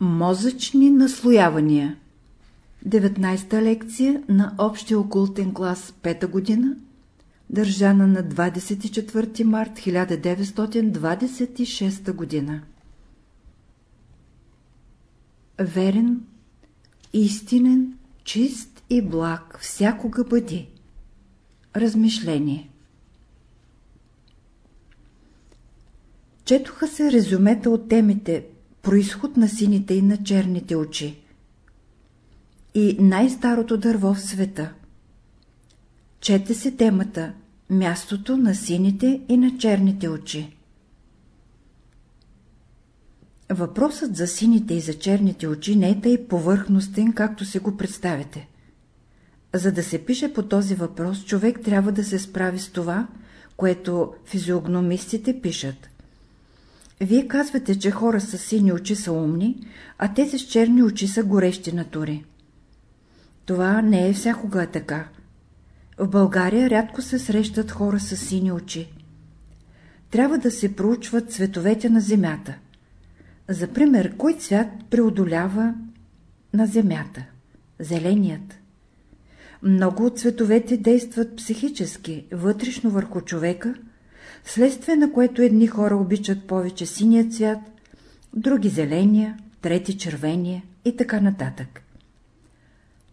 Мозъчни наслоявания 19-та лекция на Общия окултен клас 5-та година, държана на 24 март 1926 година. Верен, истинен, чист и благ всякога бъди. Размишление Четоха се резюмета от темите происход на сините и на черните очи. И най-старото дърво в света. Чете се темата Мястото на сините и на черните очи. Въпросът за сините и за черните очи не е тъй повърхностен, както се го представяте. За да се пише по този въпрос, човек трябва да се справи с това, което физиогномистите пишат. Вие казвате, че хора с сини очи са умни, а тези с черни очи са горещи натури. Това не е всякога така. В България рядко се срещат хора с сини очи. Трябва да се проучват цветовете на земята. За пример, кой цвят преодолява на земята? Зеленият. Много от цветовете действат психически, вътрешно върху човека – следствие на което едни хора обичат повече синия цвят, други зеления, трети червения и така нататък.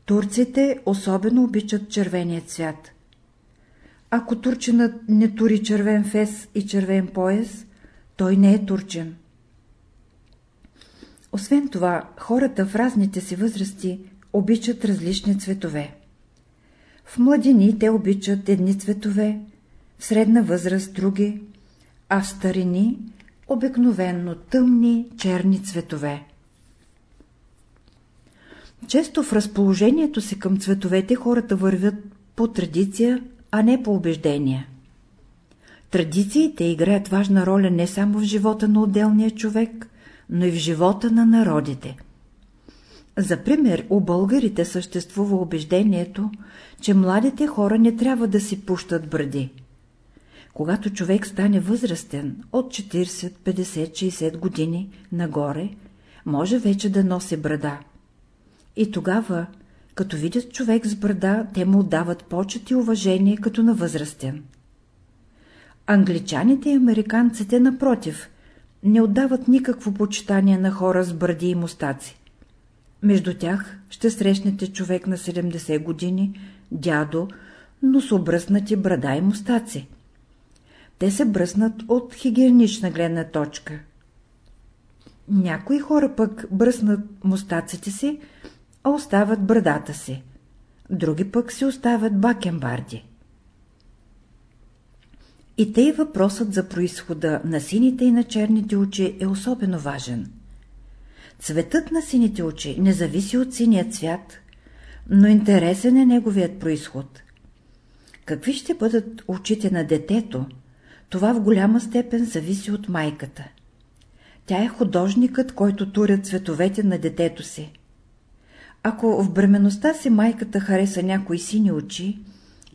Турците особено обичат червения цвят. Ако турчинът не тури червен фес и червен пояс, той не е турчен. Освен това, хората в разните си възрасти обичат различни цветове. В младини те обичат едни цветове, в средна възраст други, а в старини обикновенно тъмни черни цветове. Често в разположението си към цветовете хората вървят по традиция, а не по убеждения. Традициите играят важна роля не само в живота на отделния човек, но и в живота на народите. За пример, у българите съществува убеждението, че младите хора не трябва да си пущат бради. Когато човек стане възрастен от 40, 50, 60 години нагоре, може вече да носи брада. И тогава, като видят човек с брада, те му отдават почет и уважение като на възрастен. Англичаните и американците, напротив, не отдават никакво почитание на хора с бради и мустаци. Между тях ще срещнете човек на 70 години, дядо, но с обръснати брада и мустаци те се бръснат от хигиенична гледна точка. Някои хора пък бръснат мустаците си, а остават брадата си. Други пък си оставят бакенбарди. И тъй въпросът за происхода на сините и на черните очи е особено важен. Цветът на сините очи не зависи от синия цвят, но интересен е неговият происход. Какви ще бъдат очите на детето, това в голяма степен зависи от майката. Тя е художникът, който туря цветовете на детето си. Ако в бременността си майката хареса някои сини очи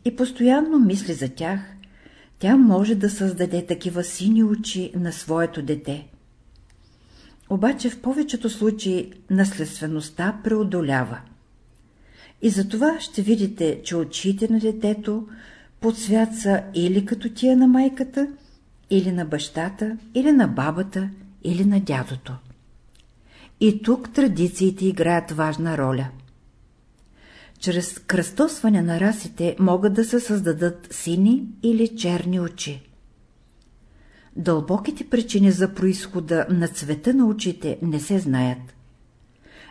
и постоянно мисли за тях, тя може да създаде такива сини очи на своето дете. Обаче в повечето случаи наследствеността преодолява. И затова ще видите, че очите на детето под свят са или като тия на майката, или на бащата, или на бабата, или на дядото. И тук традициите играят важна роля. Чрез кръстосване на расите могат да се създадат сини или черни очи. Дълбоките причини за происхода на цвета на очите не се знаят.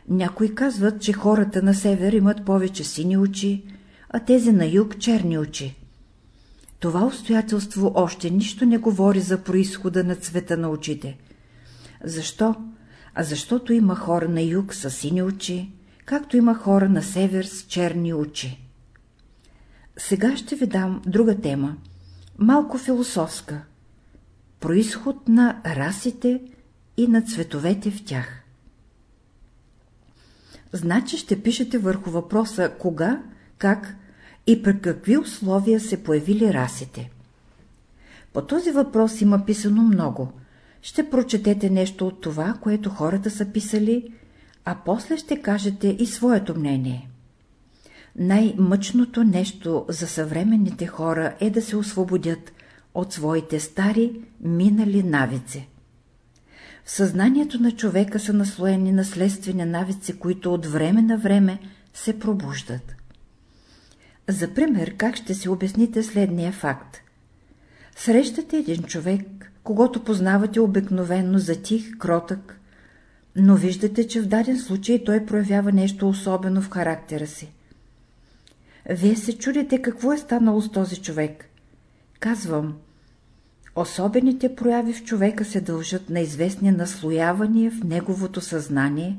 Някои казват, че хората на север имат повече сини очи, а тези на юг черни очи. Това обстоятелство още нищо не говори за происхода на цвета на очите. Защо? А защото има хора на юг с сини очи, както има хора на север с черни очи. Сега ще ви дам друга тема, малко философска. Происход на расите и на цветовете в тях. Значи ще пишете върху въпроса кога, как и при какви условия се появили расите. По този въпрос има писано много. Ще прочетете нещо от това, което хората са писали а после ще кажете и своето мнение. Най-мъчното нещо за съвременните хора е да се освободят от своите стари, минали навици. В съзнанието на човека са наслоени наследствени навици, които от време на време се пробуждат. За пример, как ще си обясните следния факт? Срещате един човек, когато познавате обикновенно за тих, кротък, но виждате, че в даден случай той проявява нещо особено в характера си. Вие се чудите какво е станало с този човек. Казвам, особените прояви в човека се дължат на известни наслоявания в неговото съзнание,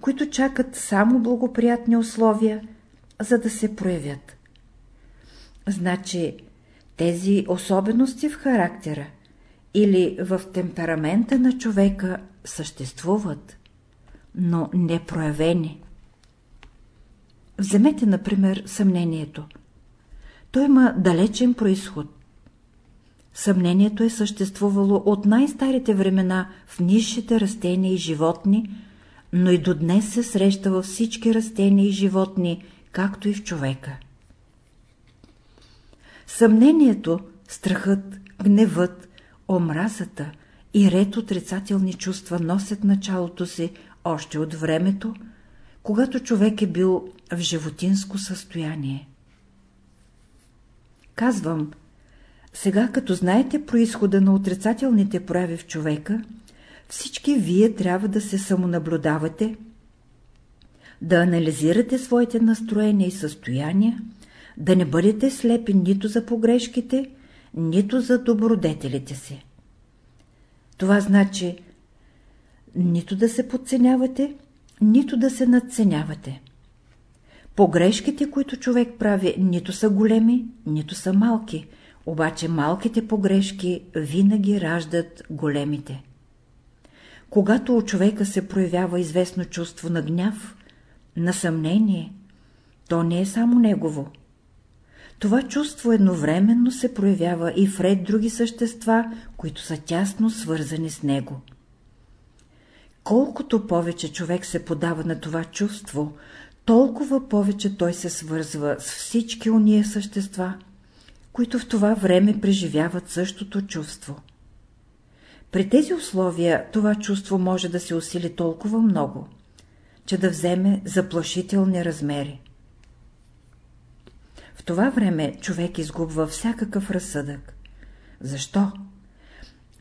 които чакат само благоприятни условия, за да се проявят. Значи, тези особености в характера или в темперамента на човека съществуват, но не проявени. Вземете, например, съмнението. То има далечен происход. Съмнението е съществувало от най-старите времена в низшите растения и животни, но и до днес се среща във всички растения и животни, както и в човека. Съмнението, страхът, гневът, омразата и ред отрицателни чувства носят началото си още от времето, когато човек е бил в животинско състояние. Казвам, сега като знаете происхода на отрицателните прояви в човека, всички вие трябва да се самонаблюдавате, да анализирате своите настроения и състояния, да не бъдете слепи нито за погрешките, нито за добродетелите си. Това значи нито да се подценявате, нито да се надценявате. Погрешките, които човек прави, нито са големи, нито са малки, обаче малките погрешки винаги раждат големите. Когато у човека се проявява известно чувство на гняв, на съмнение, то не е само негово. Това чувство едновременно се проявява и в ред други същества, които са тясно свързани с него. Колкото повече човек се подава на това чувство, толкова повече той се свързва с всички уния същества, които в това време преживяват същото чувство. При тези условия това чувство може да се усили толкова много, че да вземе заплашителни размери. Това време човек изгубва всякакъв разсъдък. Защо?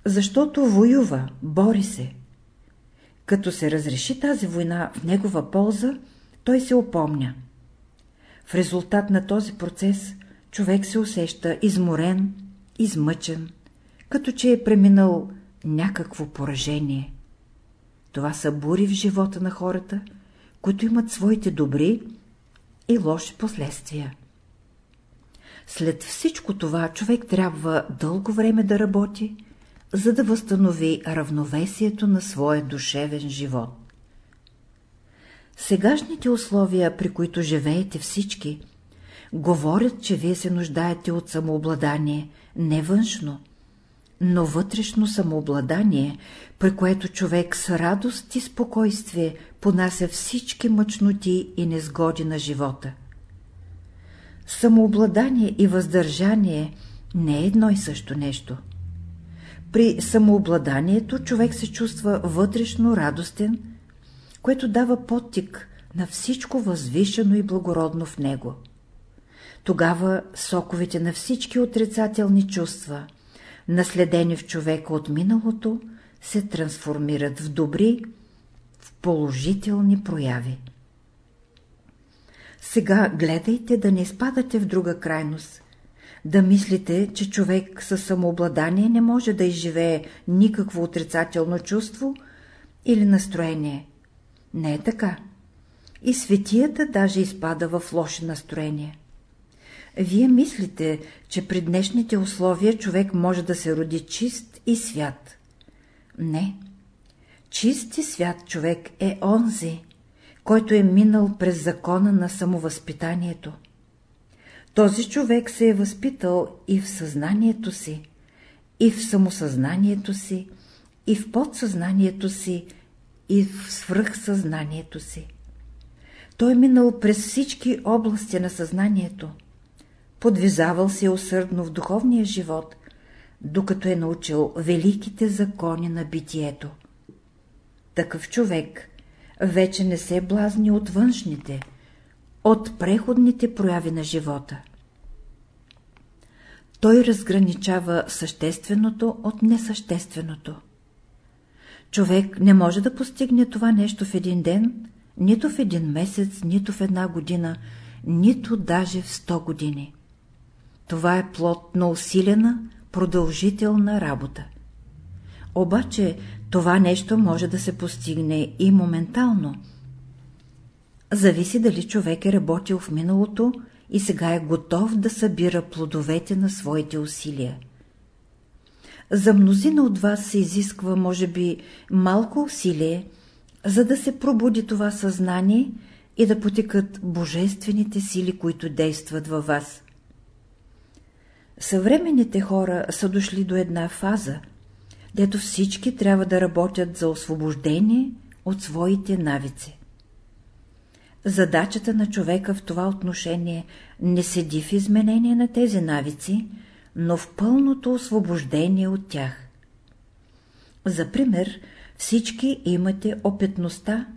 Защото воюва, бори се. Като се разреши тази война в негова полза, той се опомня. В резултат на този процес човек се усеща изморен, измъчен, като че е преминал някакво поражение. Това са бури в живота на хората, които имат своите добри и лоши последствия. След всичко това човек трябва дълго време да работи, за да възстанови равновесието на своя душевен живот. Сегашните условия, при които живеете всички, говорят, че вие се нуждаете от самообладание, не външно, но вътрешно самообладание, при което човек с радост и спокойствие понася всички мъчноти и незгоди на живота. Самообладание и въздържание не е едно и също нещо. При самообладанието човек се чувства вътрешно радостен, което дава подтик на всичко възвишено и благородно в него. Тогава соковете на всички отрицателни чувства, наследени в човека от миналото, се трансформират в добри, в положителни прояви. Сега гледайте да не изпадате в друга крайност, да мислите, че човек със самообладание не може да изживее никакво отрицателно чувство или настроение. Не е така. И светията даже изпада в лоши настроения. Вие мислите, че при днешните условия човек може да се роди чист и свят. Не. Чист и свят човек е онзи, който е минал през закона на самовъзпитанието. Този човек се е възпитал и в съзнанието си, и в самосъзнанието си, и в подсъзнанието си, и в свръхсъзнанието си. Той е минал през всички области на съзнанието. Подвизавал се усърдно в духовния живот, докато е научил великите закони на битието. Такъв човек вече не се блазни от външните, от преходните прояви на живота. Той разграничава същественото от несъщественото. Човек не може да постигне това нещо в един ден, нито в един месец, нито в една година, нито даже в сто години. Това е плод на усилена, продължителна работа. Обаче това нещо може да се постигне и моментално. Зависи дали човек е работил в миналото и сега е готов да събира плодовете на своите усилия. За мнозина от вас се изисква, може би, малко усилие, за да се пробуди това съзнание и да потекат божествените сили, които действат във вас. Съвременните хора са дошли до една фаза, дето всички трябва да работят за освобождение от своите навици. Задачата на човека в това отношение не седи в изменение на тези навици, но в пълното освобождение от тях. За пример, всички имате опитността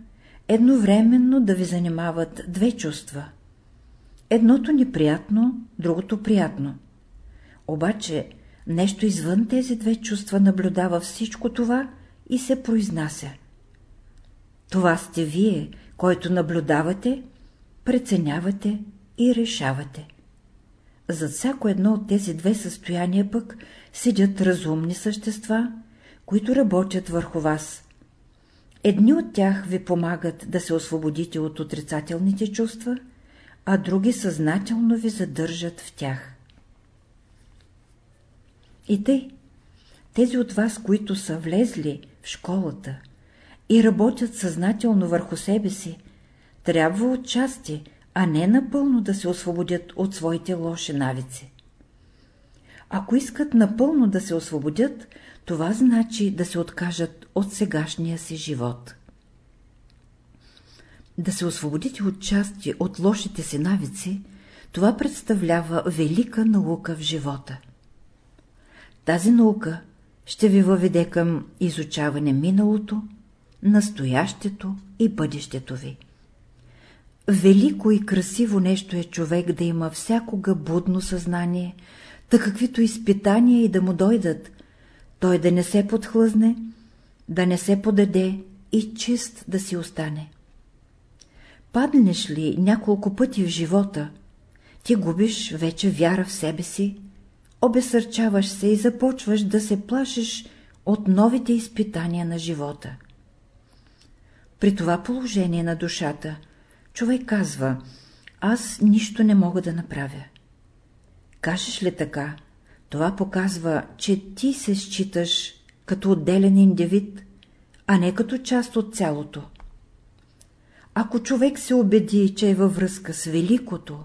едновременно да ви занимават две чувства. Едното неприятно, другото приятно. Обаче нещо извън тези две чувства наблюдава всичко това и се произнася. Това сте вие, който наблюдавате, преценявате и решавате. За всяко едно от тези две състояния пък седят разумни същества, които работят върху вас. Едни от тях ви помагат да се освободите от отрицателните чувства, а други съзнателно ви задържат в тях. И тъй, тези от вас, които са влезли в школата и работят съзнателно върху себе си, трябва отчасти, а не напълно да се освободят от своите лоши навици. Ако искат напълно да се освободят, това значи да се откажат от сегашния си живот. Да се освободите от части от лошите си навици, това представлява велика наука в живота. Тази наука ще ви въведе към изучаване миналото, настоящето и бъдещето ви. Велико и красиво нещо е човек да има всякога будно съзнание, да каквито изпитания и да му дойдат, той да не се подхлъзне, да не се подаде и чист да си остане. Паднеш ли няколко пъти в живота, ти губиш вече вяра в себе си, обесърчаваш се и започваш да се плашиш от новите изпитания на живота. При това положение на душата, човек казва, аз нищо не мога да направя. Кажеш ли така, това показва, че ти се считаш като отделен индивид, а не като част от цялото. Ако човек се убеди, че е във връзка с Великото,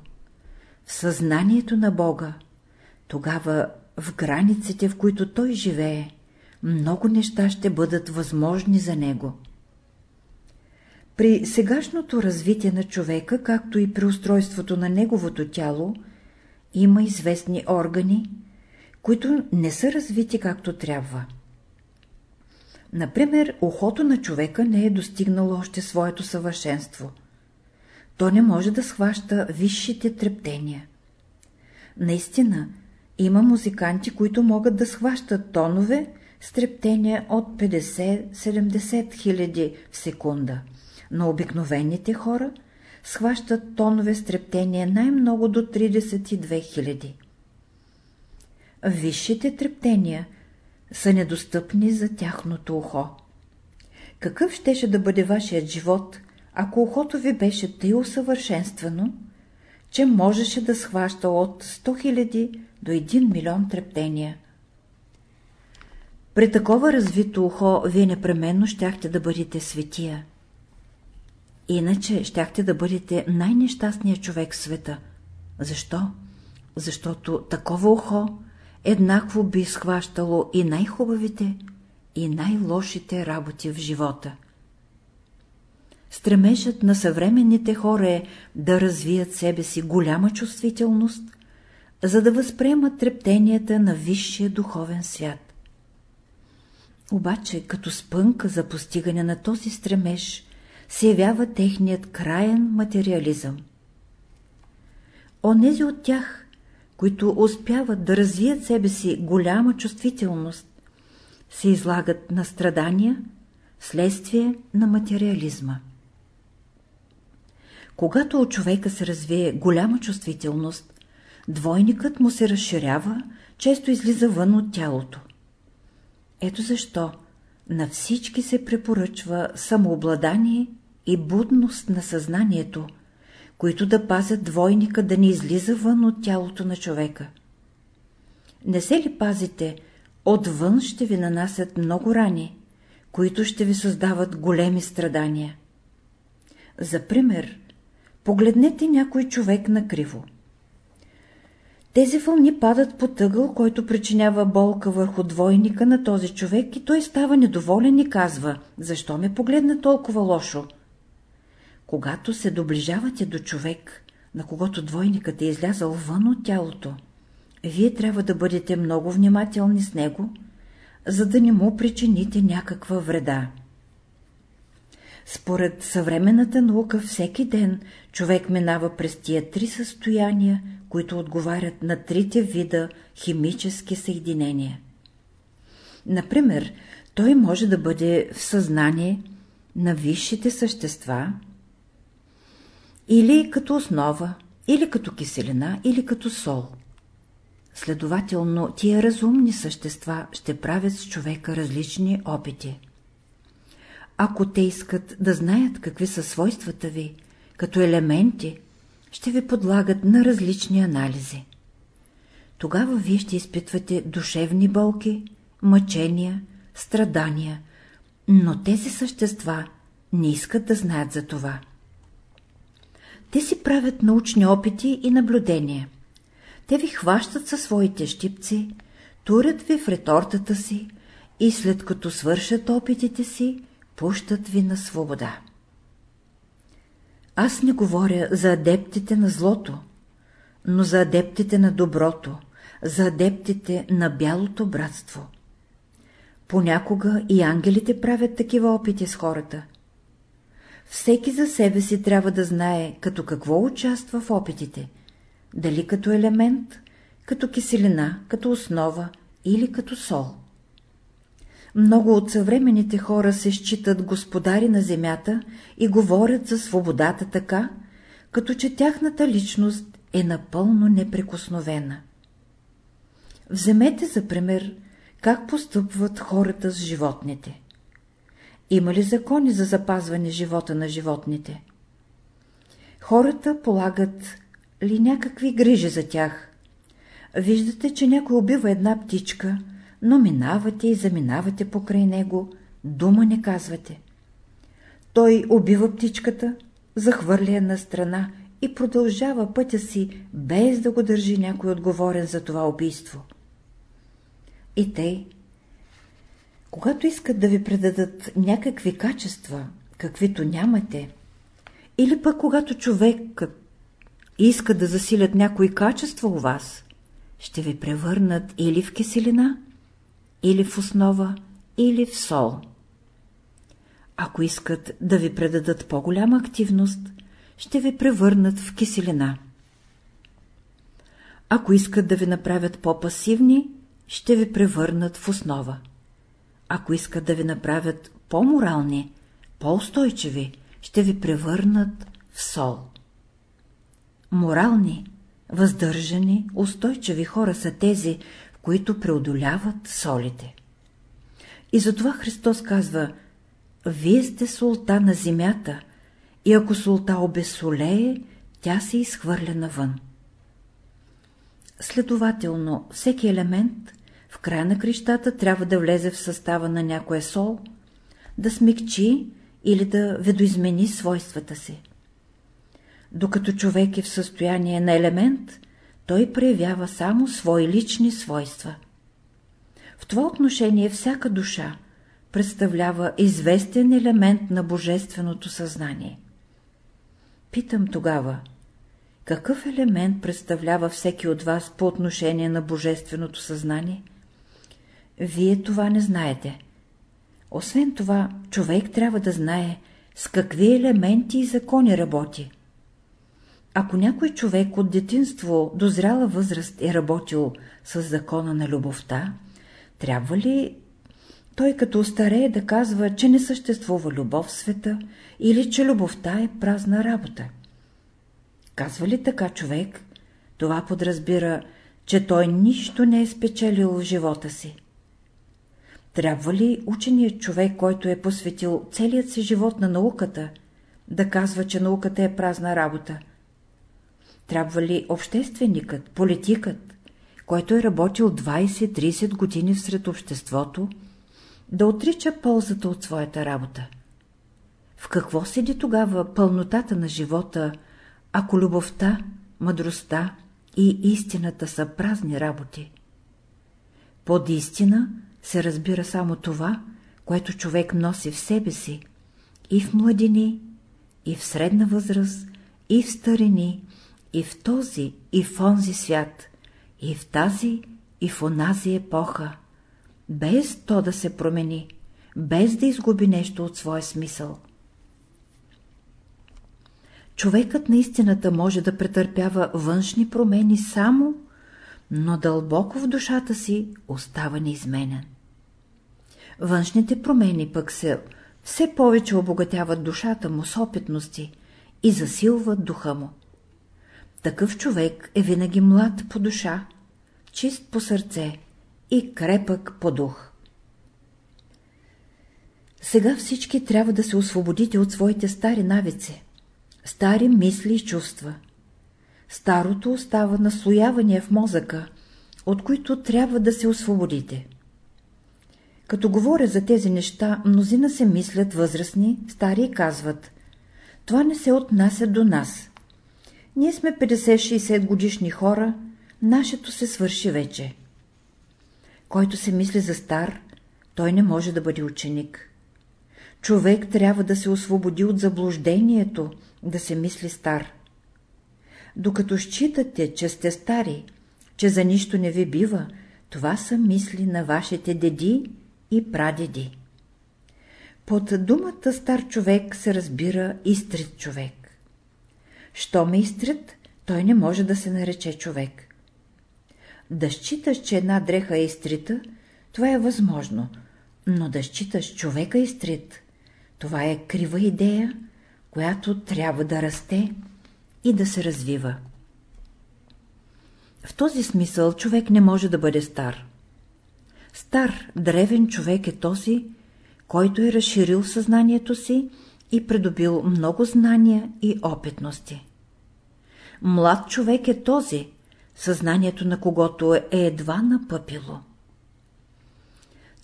в съзнанието на Бога, тогава в границите, в които той живее, много неща ще бъдат възможни за него. При сегашното развитие на човека, както и при устройството на неговото тяло, има известни органи, които не са развити както трябва. Например, ухото на човека не е достигнало още своето съвършенство. То не може да схваща висшите трептения. Наистина, има музиканти, които могат да схващат тонове с трептения от 50-70 хиляди в секунда, но обикновените хора схващат тонове с трептения най-много до 32 хиляди. Висшите трептения са недостъпни за тяхното ухо. Какъв щеше да бъде вашият живот, ако ухото ви беше тъй усъвършенствано, че можеше да схваща от 100 000 до 1 милион трептения? При такова развито ухо вие непременно щяхте да бъдете светия. Иначе щяхте да бъдете най-нещастният човек в света. Защо? Защото такова ухо еднакво би схващало и най-хубавите, и най-лошите работи в живота. Стремежът на съвременните хора е да развият себе си голяма чувствителност, за да възприемат трептенията на висшия духовен свят. Обаче, като спънка за постигане на този стремеж, се явява техният краен материализъм. Онези от тях, които успяват да развият себе си голяма чувствителност, се излагат на страдания следствие на материализма. Когато от човека се развие голяма чувствителност, двойникът му се разширява, често излиза вън от тялото. Ето защо на всички се препоръчва самообладание и будност на съзнанието, които да пазят двойника да не излиза вън от тялото на човека. Не се ли пазите, отвън ще ви нанасят много рани, които ще ви създават големи страдания. За пример, погледнете някой човек накриво. Тези вълни падат по тъгъл, който причинява болка върху двойника на този човек и той става недоволен и казва, защо ме погледна толкова лошо? Когато се доближавате до човек, на когото двойникът е излязъл вън от тялото, вие трябва да бъдете много внимателни с него, за да не му причините някаква вреда. Според съвременната наука всеки ден човек минава през тия три състояния, които отговарят на трите вида химически съединения. Например, той може да бъде в съзнание на висшите същества, или като основа, или като киселина, или като сол. Следователно, тия разумни същества ще правят с човека различни опити. Ако те искат да знаят какви са свойствата ви, като елементи, ще ви подлагат на различни анализи. Тогава вие ще изпитвате душевни болки, мъчения, страдания, но тези същества не искат да знаят за това. Те си правят научни опити и наблюдения. Те ви хващат със своите щипци, турят ви в ретортата си и след като свършат опитите си, пущат ви на свобода. Аз не говоря за адептите на злото, но за адептите на доброто, за адептите на бялото братство. Понякога и ангелите правят такива опити с хората. Всеки за себе си трябва да знае като какво участва в опитите – дали като елемент, като киселина, като основа или като сол. Много от съвременните хора се считат господари на земята и говорят за свободата така, като че тяхната личност е напълно неприкосновена. Вземете за пример как постъпват хората с животните. Има ли закони за запазване живота на животните? Хората полагат ли някакви грижи за тях. Виждате, че някой убива една птичка, но минавате и заминавате покрай него, дума не казвате. Той убива птичката, захвърля на страна и продължава пътя си, без да го държи някой отговорен за това убийство. И тъй, когато искат да ви предадат някакви качества, каквито нямате, или пък когато човек искат да засилят някои качества у вас, ще ви превърнат или в киселина, или в основа, или в сол. Ако искат да ви предадат по-голяма активност, ще ви превърнат в киселина. Ако искат да ви направят по-пасивни, ще ви превърнат в основа. Ако искат да ви направят по-морални, по-устойчиви, ще ви превърнат в сол. Морални, въздържани, устойчиви хора са тези, които преодоляват солите. И затова Христос казва, вие сте солта на земята, и ако солта обесолее, тя се изхвърля навън. Следователно, всеки елемент в края на крещата трябва да влезе в състава на някоя сол, да смекчи или да видоизмени свойствата си. Докато човек е в състояние на елемент, той проявява само свои лични свойства. В това отношение всяка душа, представлява известен елемент на божественото съзнание. Питам тогава, какъв елемент представлява всеки от вас по отношение на божественото съзнание? Вие това не знаете. Освен това, човек трябва да знае с какви елементи и закони работи. Ако някой човек от детинство до зряла възраст е работил с закона на любовта, трябва ли той като остарее да казва, че не съществува любов в света или че любовта е празна работа? Казва ли така човек, това подразбира, че той нищо не е спечелил в живота си. Трябва ли ученият човек, който е посветил целият си живот на науката, да казва, че науката е празна работа? Трябва ли общественикът, политикът, който е работил 20-30 години всред обществото, да отрича ползата от своята работа? В какво седи тогава пълнотата на живота, ако любовта, мъдростта и истината са празни работи? Под истина се разбира само това, което човек носи в себе си, и в младини, и в средна възраст, и в старини, и в този, и в онзи свят, и в тази, и в онази епоха, без то да се промени, без да изгуби нещо от своя смисъл. Човекът на истината може да претърпява външни промени само, но дълбоко в душата си остава неизменен. Външните промени пък се все повече обогатяват душата му с опитности и засилват духа му. Такъв човек е винаги млад по душа, чист по сърце и крепък по дух. Сега всички трябва да се освободите от своите стари навици, стари мисли и чувства. Старото остава наслоявания в мозъка, от които трябва да се освободите. Като говоря за тези неща, мнозина се мислят възрастни, стари и казват – това не се отнася до нас. Ние сме 50-60 годишни хора, нашето се свърши вече. Който се мисли за стар, той не може да бъде ученик. Човек трябва да се освободи от заблуждението, да се мисли стар. Докато считате, че сте стари, че за нищо не ви бива, това са мисли на вашите деди и прадеди. Под думата стар човек се разбира изтрит човек. Щом е изтрит, той не може да се нарече човек. Да считаш, че една дреха е изтрита, това е възможно, но да считаш човека изтрит, това е крива идея, която трябва да расте и да се развива. В този смисъл човек не може да бъде стар. Стар, древен човек е този, който е разширил съзнанието си и придобил много знания и опитности. Млад човек е този, съзнанието на когото е едва напъпило.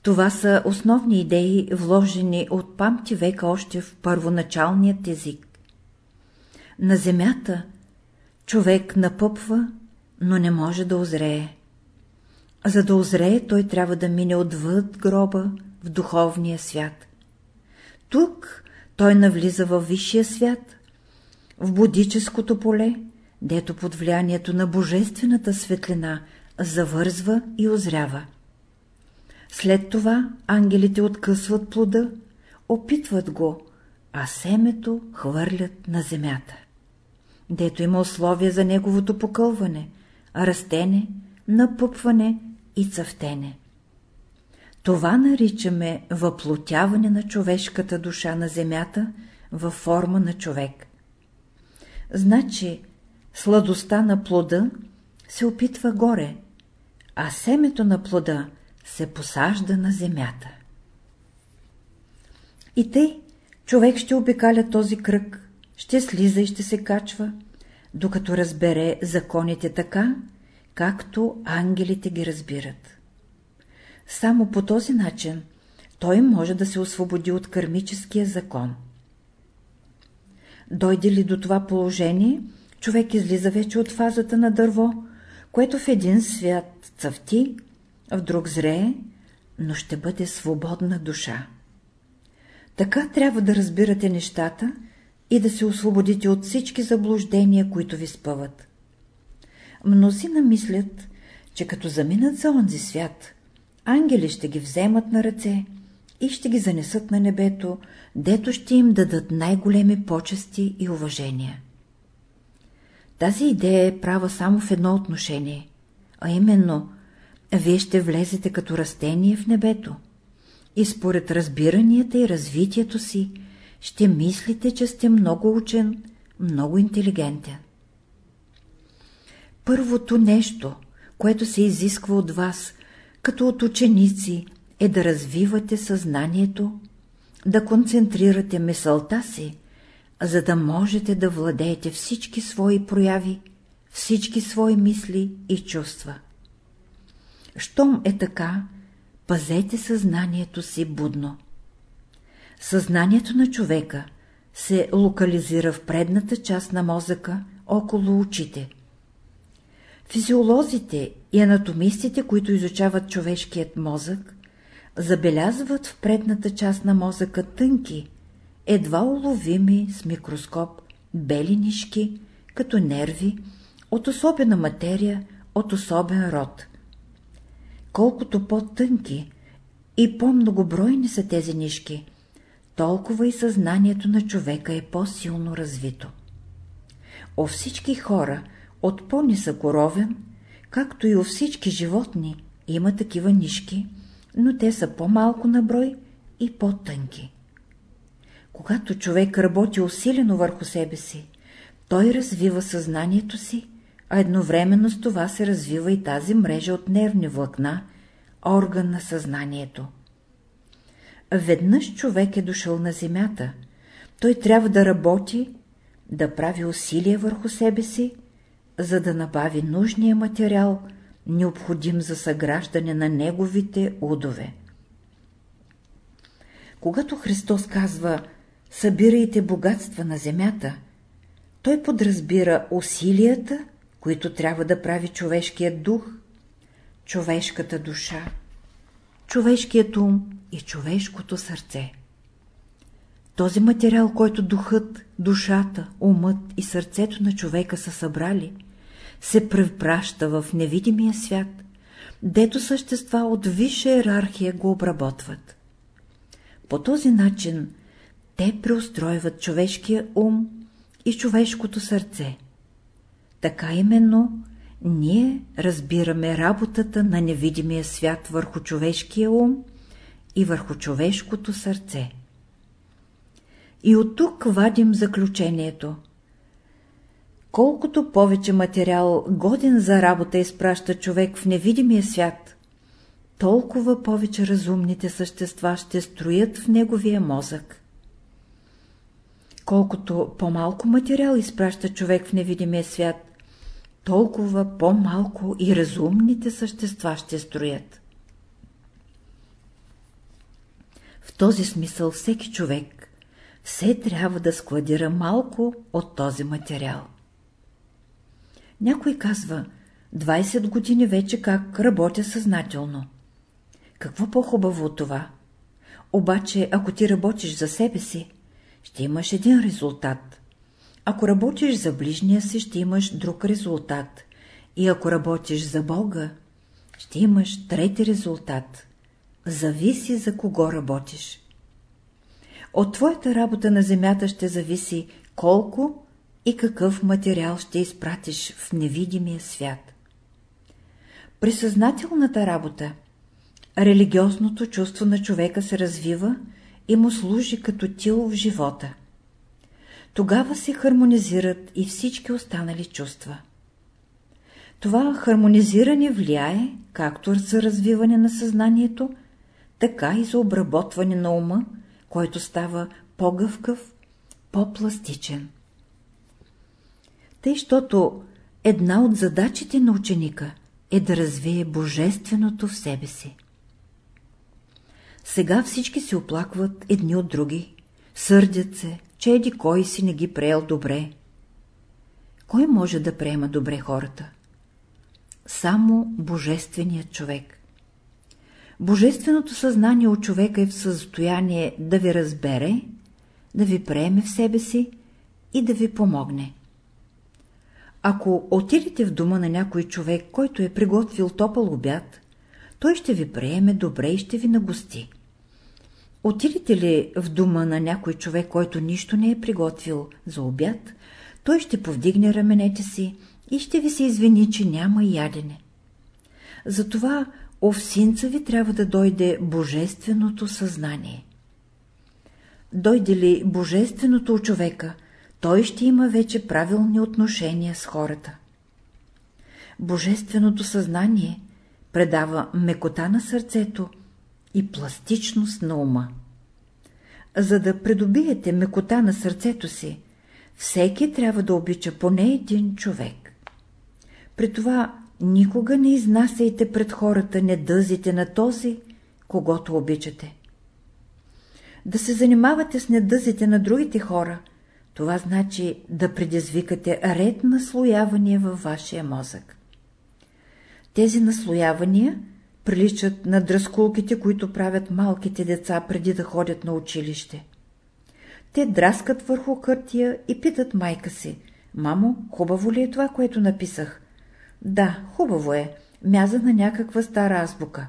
Това са основни идеи, вложени от памти века още в първоначалният език. На земята човек напъпва, но не може да озрее. За да озрее, той трябва да мине отвъд гроба в духовния свят. Тук той навлиза във висшия свят, в будическото поле, дето под влиянието на божествената светлина завързва и озрява. След това ангелите откъсват плода, опитват го, а семето хвърлят на земята. Дето има условия за неговото покълване, растене, напъпване и цъфтене. Това наричаме въплотяване на човешката душа на земята във форма на човек. Значи, сладостта на плода се опитва горе, а семето на плода се посажда на земята. И тъй, човек ще обикаля този кръг, ще слиза и ще се качва, докато разбере законите така, както ангелите ги разбират. Само по този начин той може да се освободи от кармическия закон. Дойде ли до това положение, човек излиза вече от фазата на дърво, което в един свят цъфти, в друг зрее, но ще бъде свободна душа. Така трябва да разбирате нещата и да се освободите от всички заблуждения, които ви спъват. Мнозина мислят, че като заминат за онзи свят, ангели ще ги вземат на ръце и ще ги занесат на небето, дето ще им дадат най-големи почести и уважения. Тази идея е права само в едно отношение, а именно, вие ще влезете като растение в небето и според разбиранията и развитието си ще мислите, че сте много учен, много интелигентен. Първото нещо, което се изисква от вас, като от ученици, е да развивате съзнанието, да концентрирате мисълта си, за да можете да владеете всички свои прояви, всички свои мисли и чувства. Щом е така, пазете съзнанието си будно. Съзнанието на човека се локализира в предната част на мозъка, около очите. Физиолозите и анатомистите, които изучават човешкият мозък, забелязват в предната част на мозъка тънки, едва уловими с микроскоп, бели нишки, като нерви, от особена материя, от особен род. Колкото по-тънки и по-многобройни са тези нишки, толкова и съзнанието на човека е по-силно развито. О всички хора, от по-нисък уровен, както и у всички животни, има такива нишки, но те са по-малко на брой и по-тънки. Когато човек работи усилено върху себе си, той развива съзнанието си, а едновременно с това се развива и тази мрежа от нервни влакна, орган на съзнанието. Веднъж човек е дошъл на земята, той трябва да работи, да прави усилия върху себе си, за да набави нужния материал, необходим за съграждане на неговите удове. Когато Христос казва «Събирайте богатства на земята», той подразбира усилията, които трябва да прави човешкият дух, човешката душа, човешкият ум и човешкото сърце. Този материал, който духът, душата, умът и сърцето на човека са събрали, се препраща в невидимия свят, дето същества от висша иерархия го обработват. По този начин те преустройват човешкия ум и човешкото сърце. Така именно ние разбираме работата на невидимия свят върху човешкия ум и върху човешкото сърце. И от тук вадим заключението. Колкото повече материал, годен за работа изпраща човек в невидимия свят, толкова повече разумните същества ще строят в неговия мозък. Колкото по-малко материал изпраща човек в невидимия свят, толкова по-малко и разумните същества ще строят. В този смисъл всеки човек все трябва да складира малко от този материал. Някой казва, 20 години вече как работя съзнателно. Какво по-хубаво от това? Обаче, ако ти работиш за себе си, ще имаш един резултат. Ако работиш за ближния си, ще имаш друг резултат. И ако работиш за Бога, ще имаш трети резултат. Зависи за кого работиш. От твоята работа на земята ще зависи колко и какъв материал ще изпратиш в невидимия свят. При съзнателната работа религиозното чувство на човека се развива и му служи като тил в живота. Тогава се хармонизират и всички останали чувства. Това хармонизиране влияе както за развиване на съзнанието, така и за обработване на ума, който става по-гъвкав, по-пластичен. Тъй, щото една от задачите на ученика е да развие божественото в себе си. Сега всички се оплакват едни от други, сърдят се, че еди кой си не ги приел добре. Кой може да приема добре хората? Само божественият човек. Божественото съзнание от човека е в състояние да ви разбере, да ви приеме в себе си и да ви помогне. Ако отидете в дома на някой човек, който е приготвил топъл обяд, той ще ви приеме добре и ще ви нагости. Отидете ли в дома на някой човек, който нищо не е приготвил за обяд, той ще повдигне раменете си и ще ви се извини, че няма ядене. Затова овсинца ви трябва да дойде божественото съзнание. Дойде ли божественото от човека, той ще има вече правилни отношения с хората. Божественото съзнание предава мекота на сърцето и пластичност на ума. За да придобиете мекота на сърцето си, всеки трябва да обича поне един човек. При това никога не изнасяйте пред хората недъзите на този, когато обичате. Да се занимавате с недъзите на другите хора, това значи да предизвикате ред наслоявания във вашия мозък. Тези наслоявания приличат на дръскулките, които правят малките деца преди да ходят на училище. Те драскат върху хартия и питат майка си, «Мамо, хубаво ли е това, което написах?» «Да, хубаво е, мяза на някаква стара азбука».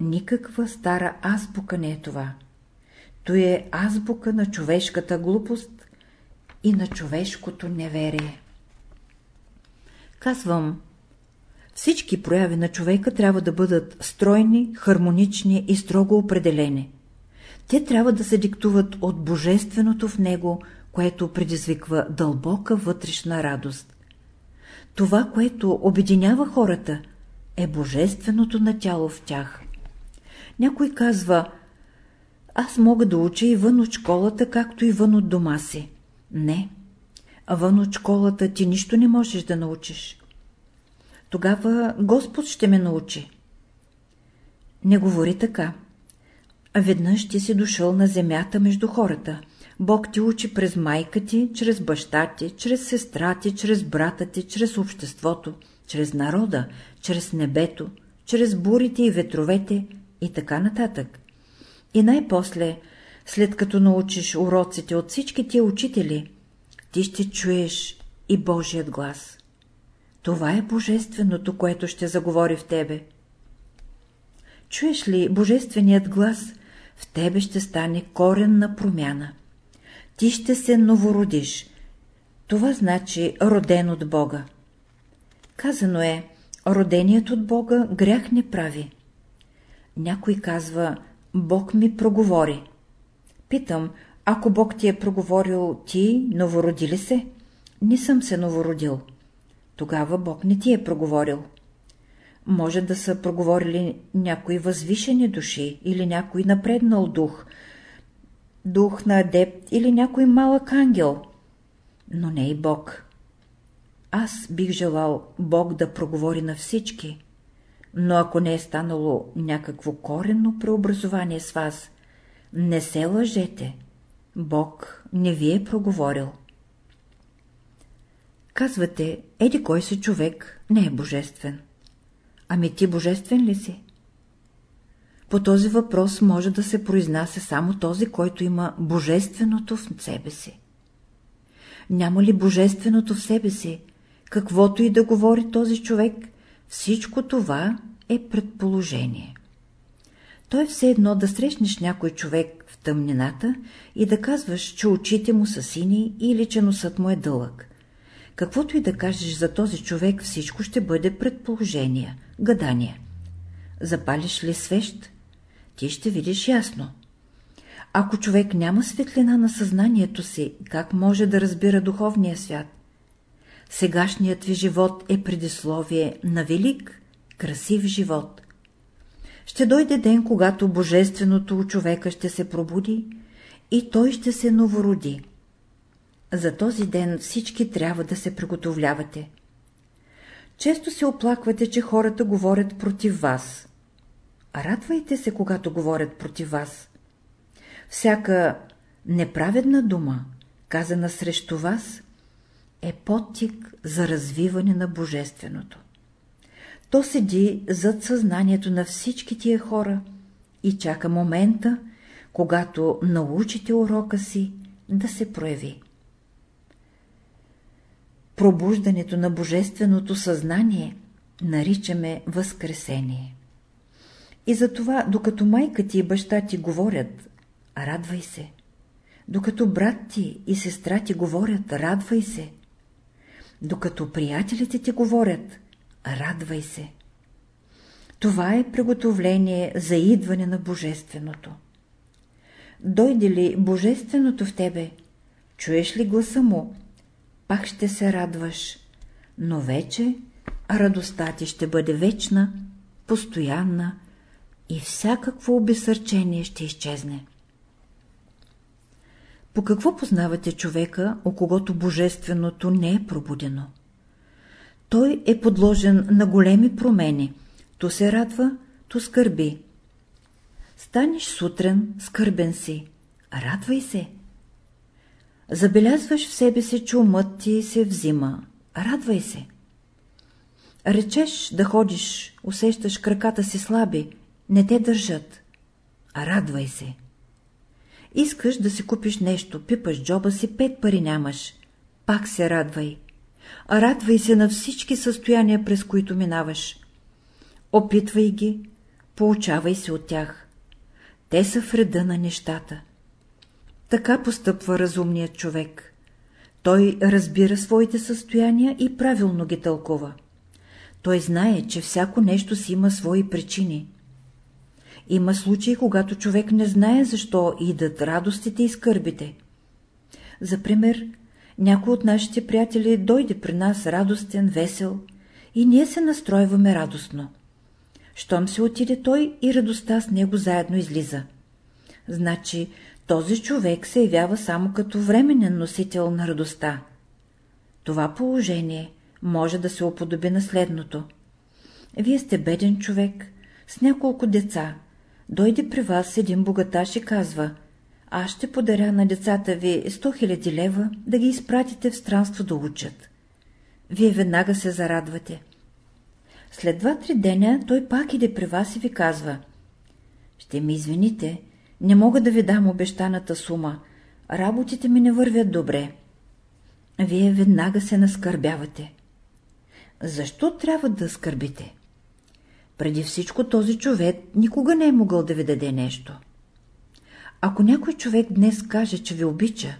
Никаква стара азбука не е това. То е азбука на човешката глупост и на човешкото неверие. Казвам, всички прояви на човека трябва да бъдат стройни, хармонични и строго определени. Те трябва да се диктуват от божественото в него, което предизвиква дълбока вътрешна радост. Това, което обединява хората, е божественото начало в тях. Някой казва, аз мога да уча и вън от школата, както и вън от дома си. Не, вън от школата ти нищо не можеш да научиш тогава Господ ще ме научи. Не говори така. Веднъж ти си дошъл на земята между хората. Бог ти учи през майка ти, чрез баща ти, чрез сестра ти, чрез брата ти, чрез обществото, чрез народа, чрез небето, чрез бурите и ветровете и така нататък. И най-после, след като научиш уроците от всички тия учители, ти ще чуеш и Божият глас. Това е божественото, което ще заговори в тебе. Чуеш ли божественият глас, в тебе ще стане коренна промяна. Ти ще се новородиш. Това значи роден от Бога. Казано е, роденият от Бога грях не прави. Някой казва, Бог ми проговори. Питам, ако Бог ти е проговорил, ти новороди ли се? Не съм се новородил тогава Бог не ти е проговорил. Може да са проговорили някои възвишени души или някой напреднал дух, дух на адепт или някой малък ангел, но не и Бог. Аз бих желал Бог да проговори на всички, но ако не е станало някакво коренно преобразование с вас, не се лъжете, Бог не ви е проговорил. Казвате, еди кой си човек не е божествен. Ами ти божествен ли си? По този въпрос може да се произнася само този, който има божественото в себе си. Няма ли божественото в себе си, каквото и да говори този човек, всичко това е предположение. Той е все едно да срещнеш някой човек в тъмнината и да казваш, че очите му са сини или че носът му е дълъг. Каквото и да кажеш за този човек, всичко ще бъде предположение, гадание. Запалиш ли свещ, ти ще видиш ясно. Ако човек няма светлина на съзнанието си, как може да разбира духовния свят? Сегашният ви живот е предисловие на велик, красив живот. Ще дойде ден, когато божественото у човека ще се пробуди и той ще се новороди. За този ден всички трябва да се приготовлявате. Често се оплаквате, че хората говорят против вас. Радвайте се, когато говорят против вас. Всяка неправедна дума, казана срещу вас, е подтик за развиване на Божественото. то седи зад съзнанието на всички тия хора и чака момента, когато научите урока си да се прояви. Пробуждането на божественото съзнание наричаме възкресение. И затова, докато майка ти и баща ти говорят, радвай се. Докато брат ти и сестра ти говорят, радвай се. Докато приятелите ти говорят, радвай се. Това е приготовление за идване на Божественото. Дойде ли Божественото в тебе, чуеш ли гласа му, пак ще се радваш, но вече радостта ти ще бъде вечна, постоянна и всякакво обесърчение ще изчезне. По какво познавате човека, о когото божественото не е пробудено? Той е подложен на големи промени, то се радва, то скърби. Станеш сутрин, скърбен си, радвай се. Забелязваш в себе си, че умът ти се взима, радвай се. Речеш да ходиш, усещаш краката си слаби, не те държат, радвай се. Искаш да си купиш нещо, пипаш джоба си, пет пари нямаш. Пак се радвай. Радвай се на всички състояния, през които минаваш. Опитвай ги, получавай се от тях. Те са в реда на нещата. Така постъпва разумният човек. Той разбира своите състояния и правилно ги тълкува. Той знае, че всяко нещо си има свои причини. Има случаи, когато човек не знае защо идат радостите и скърбите. За пример, някой от нашите приятели дойде при нас радостен, весел и ние се настройваме радостно. Щом се отиде той и радостта с него заедно излиза. Значи този човек се явява само като временен носител на радостта. Това положение може да се оподоби на следното. Вие сте беден човек, с няколко деца, Дойде при вас един богаташ и казва, аз ще подаря на децата ви 100 000 лева да ги изпратите в странство да учат. Вие веднага се зарадвате. След два-три деня той пак иде при вас и ви казва, ще ми извините, не мога да ви дам обещаната сума, работите ми не вървят добре. Вие веднага се наскърбявате. Защо трябва да скърбите? Преди всичко този човек никога не е могъл да ви даде нещо. Ако някой човек днес каже, че ви обича,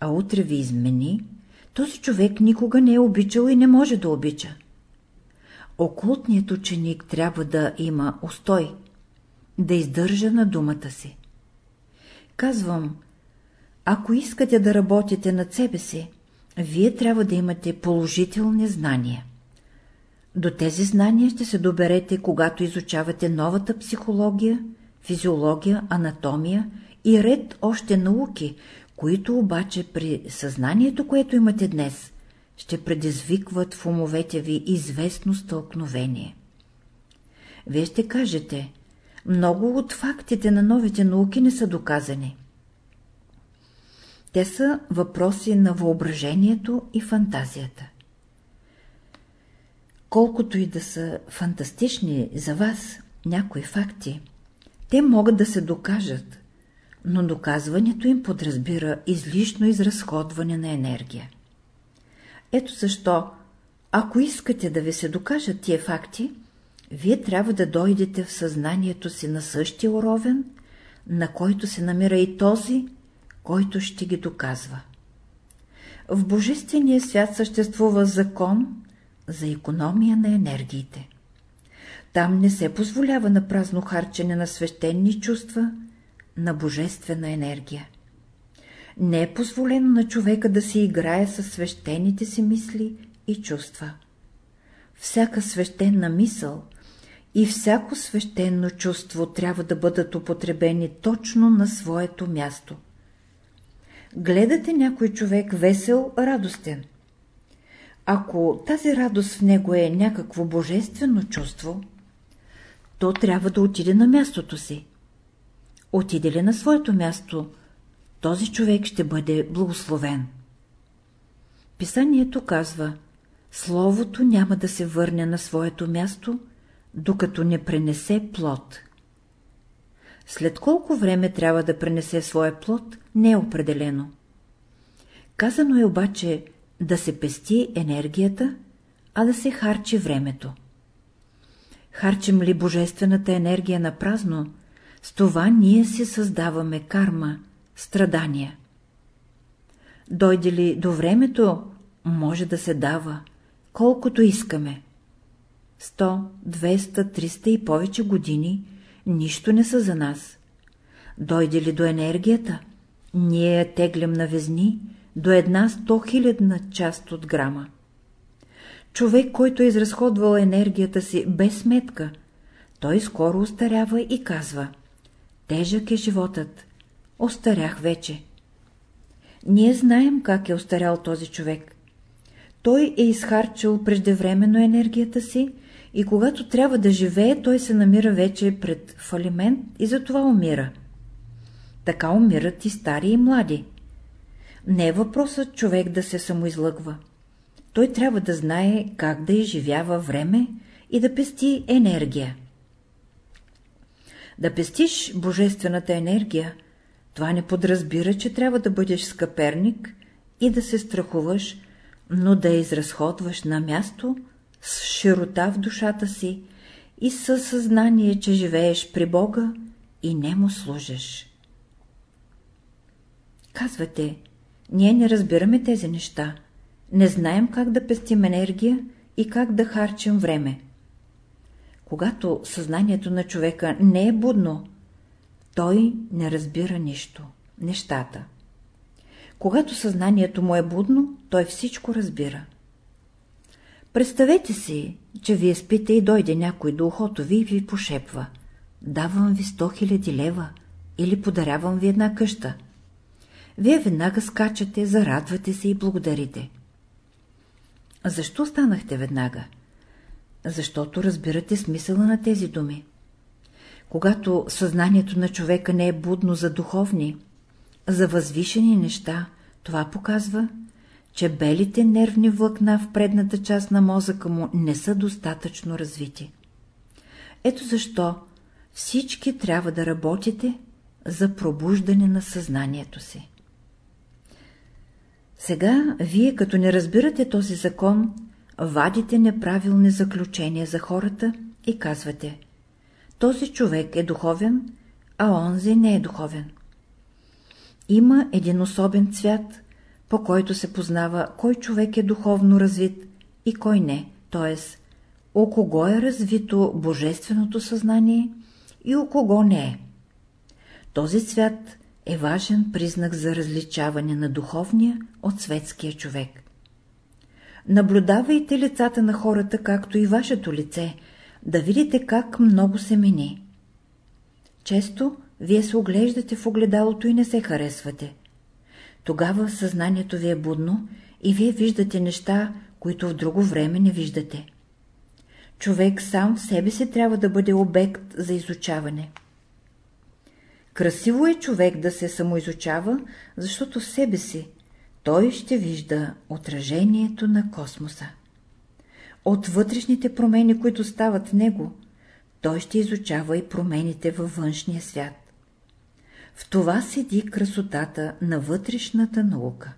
а утре ви измени, този човек никога не е обичал и не може да обича. Окултният ученик трябва да има устой, да издържа на думата си. Казвам, ако искате да работите над себе си, вие трябва да имате положителни знания. До тези знания ще се доберете, когато изучавате новата психология, физиология, анатомия и ред още науки, които обаче при съзнанието, което имате днес, ще предизвикват в умовете ви известно стълкновение. Вие ще кажете, много от фактите на новите науки не са доказани. Те са въпроси на въображението и фантазията. Колкото и да са фантастични за вас някои факти, те могат да се докажат, но доказването им подразбира излишно изразходване на енергия. Ето защо, ако искате да ви се докажат тия факти, вие трябва да дойдете в съзнанието си на същия уровен, на който се намира и този, който ще ги доказва. В Божествения свят съществува закон, за економия на енергиите. Там не се позволява на празно харчене на свещени чувства, на божествена енергия. Не е позволено на човека да си играе със свещените си мисли и чувства. Всяка свещена мисъл и всяко свещено чувство трябва да бъдат употребени точно на своето място. Гледате някой човек весел, радостен. Ако тази радост в него е някакво божествено чувство, то трябва да отиде на мястото си. Отиде ли на своето място, този човек ще бъде благословен. Писанието казва, Словото няма да се върне на своето място, докато не пренесе плод. След колко време трябва да пренесе своя плод, не е определено. Казано е обаче да се пести енергията, а да се харчи времето. Харчим ли божествената енергия на празно, с това ние си създаваме карма, страдания. Дойде ли до времето, може да се дава, колкото искаме. Сто, двеста, триста и повече години нищо не са за нас. Дойде ли до енергията, ние я теглям на везни до една сто хилядна част от грама. Човек, който е изразходвал енергията си без сметка, той скоро устарява и казва Тежък е животът, остарях вече. Ние знаем как е остарял този човек. Той е изхарчил преждевременно енергията си и когато трябва да живее, той се намира вече пред фалимент и затова умира. Така умират и стари и млади. Не е въпросът човек да се самоизлъгва. Той трябва да знае как да изживява време и да пести енергия. Да пестиш божествената енергия, това не подразбира, че трябва да бъдеш скъперник и да се страхуваш, но да изразходваш на място, с широта в душата си и със съзнание, че живееш при Бога и не му служиш. Казвате, ние не разбираме тези неща, не знаем как да пестим енергия и как да харчим време. Когато съзнанието на човека не е будно, той не разбира нищо, нещата. Когато съзнанието му е будно, той всичко разбира. Представете си, че вие спите и дойде някой до ухото ви и ви пошепва. Давам ви 100 000 лева или подарявам ви една къща. Вие веднага скачате, зарадвате се и благодарите. Защо станахте веднага? Защото разбирате смисъла на тези думи. Когато съзнанието на човека не е будно за духовни, за възвишени неща, това показва, че белите нервни влакна в предната част на мозъка му не са достатъчно развити. Ето защо всички трябва да работите за пробуждане на съзнанието си. Сега, вие като не разбирате този закон, вадите неправилни заключения за хората и казвате този човек е духовен, а онзи не е духовен. Има един особен цвят, по който се познава кой човек е духовно развит и кой не, т.е. у кого е развито божественото съзнание и у кого не е. Този цвят е важен признак за различаване на духовния от светския човек. Наблюдавайте лицата на хората, както и вашето лице, да видите как много се мени. Често вие се оглеждате в огледалото и не се харесвате. Тогава съзнанието ви е будно и вие виждате неща, които в друго време не виждате. Човек сам в себе си трябва да бъде обект за изучаване. Красиво е човек да се самоизучава, защото в себе си той ще вижда отражението на космоса. От вътрешните промени, които стават в него, той ще изучава и промените във външния свят. В това седи красотата на вътрешната наука.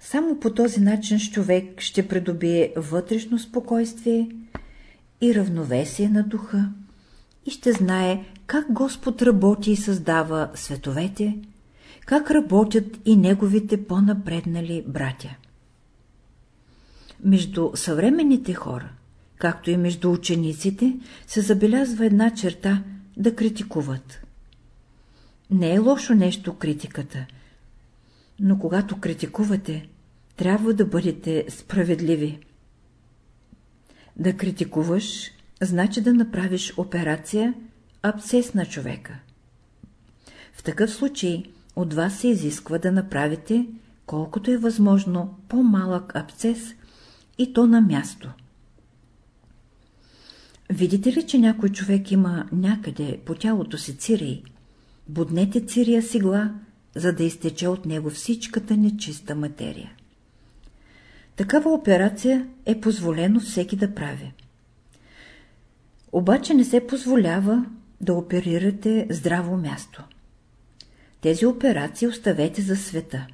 Само по този начин човек ще придобие вътрешно спокойствие и равновесие на духа и ще знае как Господ работи и създава световете, как работят и неговите по-напреднали братя. Между съвременните хора, както и между учениците, се забелязва една черта да критикуват. Не е лошо нещо критиката, но когато критикувате, трябва да бъдете справедливи. Да критикуваш, значи да направиш операция абсцес на човека. В такъв случай от вас се изисква да направите, колкото е възможно, по-малък абсцес и то на място. Видите ли, че някой човек има някъде по тялото си цирей? Буднете цирия сигла, за да изтече от него всичката нечиста материя. Такава операция е позволено всеки да прави. Обаче не се позволява да оперирате здраво място. Тези операции оставете за света.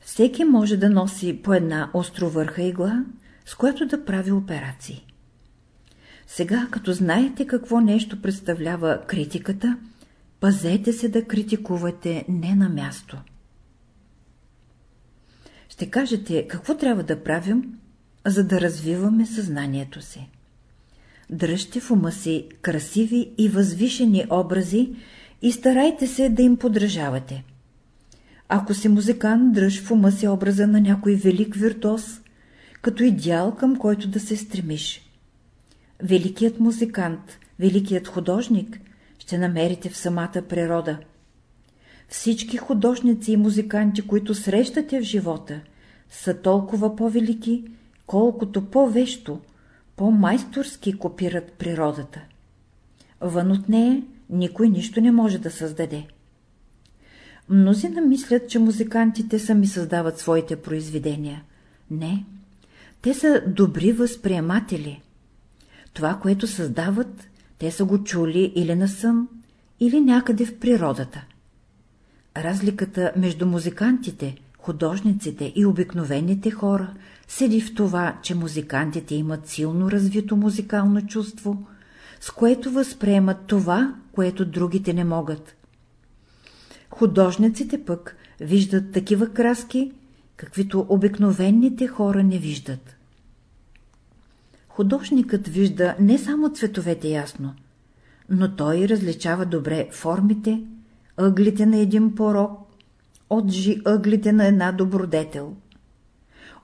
Всеки може да носи по една островърха игла, с която да прави операции. Сега, като знаете какво нещо представлява критиката, пазете се да критикувате не на място. Ще кажете, какво трябва да правим, за да развиваме съзнанието си. Дръжте в ума си красиви и възвишени образи и старайте се да им подражавате. Ако си музикант, дръж в ума си образа на някой велик виртуоз, като идеал, към който да се стремиш. Великият музикант, великият художник ще намерите в самата природа. Всички художници и музиканти, които срещате в живота, са толкова по-велики, колкото по-вещо, по-майсторски копират природата. Вън от нея никой нищо не може да създаде. Мнозина мислят, че музикантите сами създават своите произведения. Не, те са добри възприематели. Това, което създават, те са го чули или на сън, или някъде в природата. Разликата между музикантите, художниците и обикновените хора седи в това, че музикантите имат силно развито музикално чувство, с което възприемат това, което другите не могат. Художниците пък виждат такива краски, каквито обикновените хора не виждат. Художникът вижда не само цветовете ясно, но той различава добре формите, ъглите на един порок, от жи ъглите на една добродетел.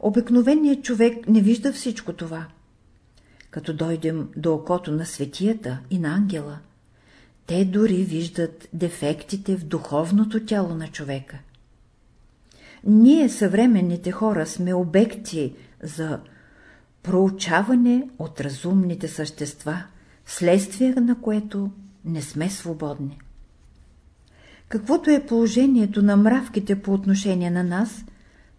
Обикновеният човек не вижда всичко това. Като дойдем до окото на светията и на ангела, те дори виждат дефектите в духовното тяло на човека. Ние, съвременните хора, сме обекти за проучаване от разумните същества, следствие на което не сме свободни. Каквото е положението на мравките по отношение на нас,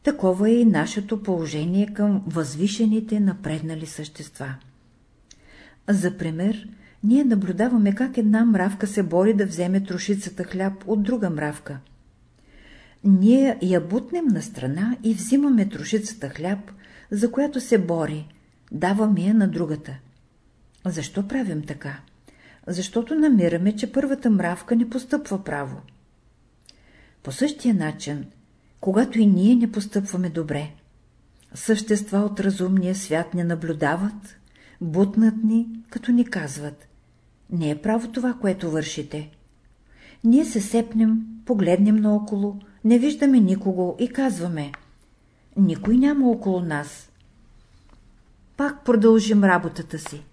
такова е и нашето положение към възвишените напреднали същества. За пример, ние наблюдаваме как една мравка се бори да вземе трошицата хляб от друга мравка. Ние я бутнем на страна и взимаме трошицата хляб, за която се бори, даваме я на другата. Защо правим така? Защото намираме, че първата мравка не постъпва право. По същия начин, когато и ние не постъпваме добре, същества от разумния свят не наблюдават, бутнат ни, като ни казват не е право това, което вършите. Ние се сепнем, погледнем наоколо, не виждаме никого и казваме никой няма около нас. Пак продължим работата си.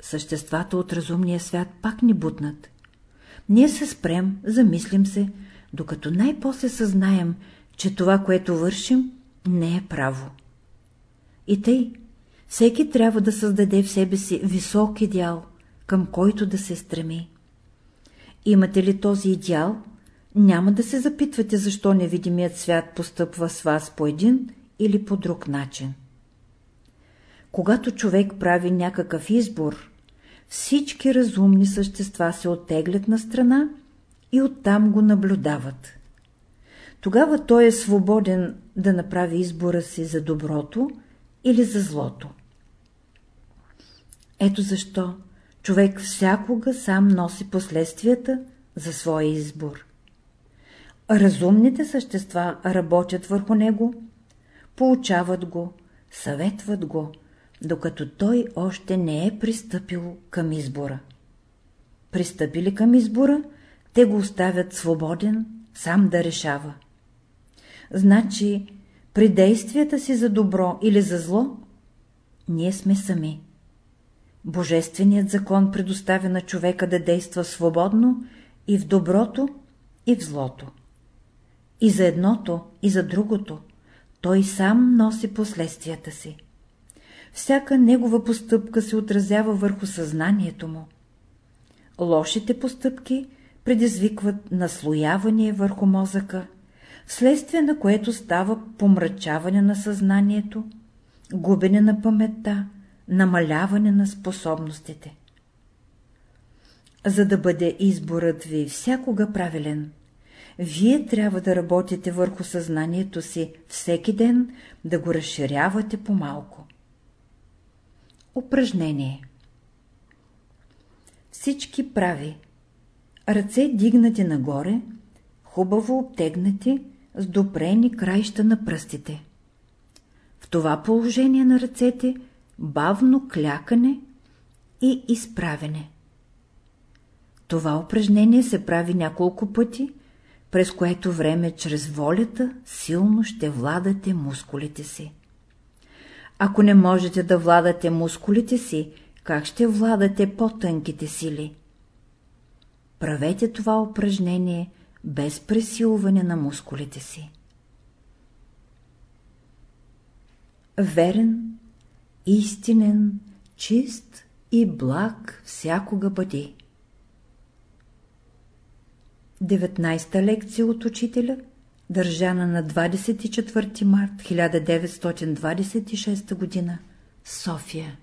Съществата от разумния свят пак ни бутнат. Ние се спрем, замислим се, докато най-после съзнаем, че това, което вършим, не е право. И тъй, всеки трябва да създаде в себе си висок идеал, към който да се стреми. Имате ли този идеал, няма да се запитвате, защо невидимият свят постъпва с вас по един или по друг начин. Когато човек прави някакъв избор, всички разумни същества се оттеглят на страна и оттам го наблюдават. Тогава той е свободен да направи избора си за доброто или за злото. Ето защо човек всякога сам носи последствията за своя избор. Разумните същества работят върху него, получават го, съветват го, докато той още не е пристъпил към избора. Пристъпили към избора, те го оставят свободен, сам да решава. Значи, при действията си за добро или за зло, ние сме сами. Божественият закон предоставя на човека да действа свободно и в доброто, и в злото. И за едното, и за другото, той сам носи последствията си. Всяка негова постъпка се отразява върху съзнанието му. Лошите постъпки предизвикват наслояване върху мозъка, следствие на което става помрачаване на съзнанието, губене на паметта, намаляване на способностите. За да бъде изборът ви всякога правилен, вие трябва да работите върху съзнанието си всеки ден, да го разширявате по-малко. Упражнение Всички прави. Ръце дигнати нагоре, хубаво обтегнати, с допрени краища на пръстите. В това положение на ръцете бавно клякане и изправене. Това упражнение се прави няколко пъти, през което време чрез волята силно ще владате мускулите си. Ако не можете да владате мускулите си, как ще владате по-тънките сили? Правете това упражнение без пресилване на мускулите си. Верен, истинен, чист и благ всякога бъди. 19-та лекция от учителя, държана на 24 март 1926 г. София